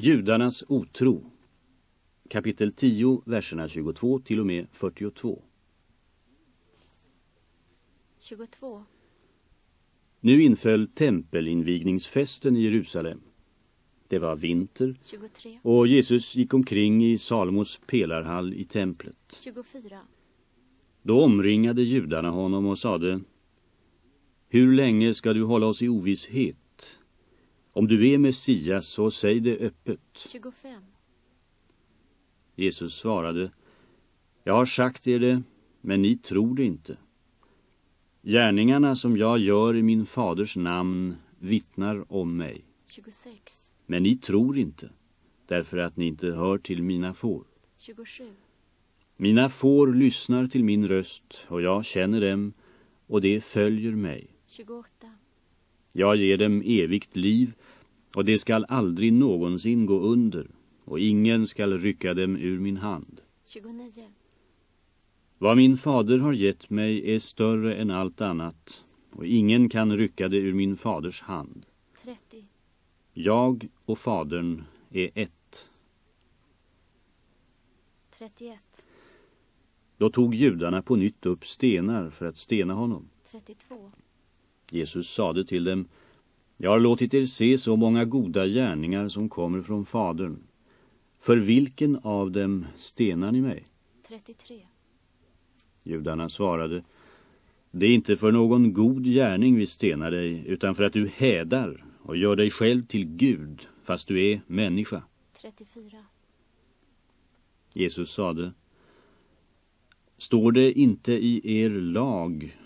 Judarnas otro Kapitel 10, verserna 22 till och med 42 22. Nu inföll tempelinvigningsfesten i Jerusalem. Det var vinter 23. och Jesus gick omkring i Salomos pelarhall i templet. 24. Då omringade judarna honom och sade Hur länge ska du hålla oss i ovisshet? Om du är Messias så säg det öppet. 25. Jesus svarade Jag har sagt er det, men ni tror det inte. Gärningarna som jag gör i min faders namn vittnar om mig. 26. Men ni tror inte, därför att ni inte hör till mina får. 27. Mina får lyssnar till min röst och jag känner dem och det följer mig. 28. Jag ger dem evigt liv och det skall aldrig någonsin gå under och ingen skall rycka dem ur min hand. 29. Vad min fader har gett mig är större än allt annat och ingen kan rycka det ur min faders hand. 30. Jag och fadern är ett. 31. Då tog judarna på nytt upp stenar för att stena honom. 32. Jesus sade till dem Jag har låtit er se så många goda gärningar som kommer från fadern. För vilken av dem stenar ni mig? 33. Judarna svarade Det är inte för någon god gärning vi stenar dig utan för att du hädar och gör dig själv till Gud fast du är människa. 34. Jesus sade Står det inte i er lag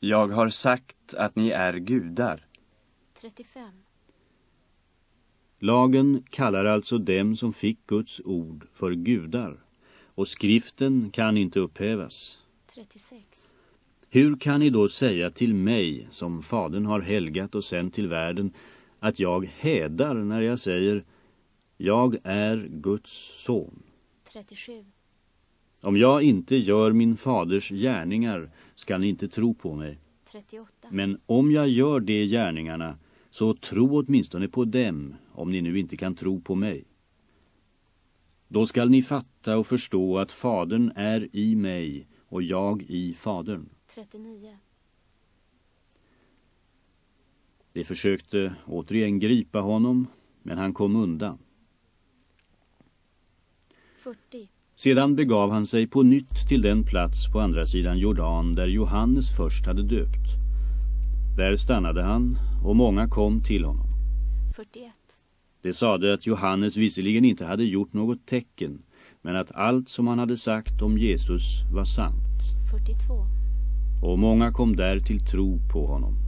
Jag har sagt att ni är gudar. 35. Lagen kallar alltså dem som fick Guds ord för gudar och skriften kan inte upphävas. 36. Hur kan ni då säga till mig som fadern har helgat och sänt till världen att jag hädar när jag säger jag är Guds son? 37. Om jag inte gör min faders gärningar ska ni inte tro på mig. 38. Men om jag gör de gärningarna så tro åtminstone på dem om ni nu inte kan tro på mig. Då skall ni fatta och förstå att fadern är i mig och jag i fadern. 39. De försökte återigen gripa honom, men han kom undan. 40. Sedan begav han sig på nytt till den plats på andra sidan Jordan där Johannes först hade döpt. Där stannade han och många kom till honom. 41. Det sade att Johannes visserligen inte hade gjort något tecken, men att allt som han hade sagt om Jesus var sant. 42. Och många kom där till tro på honom.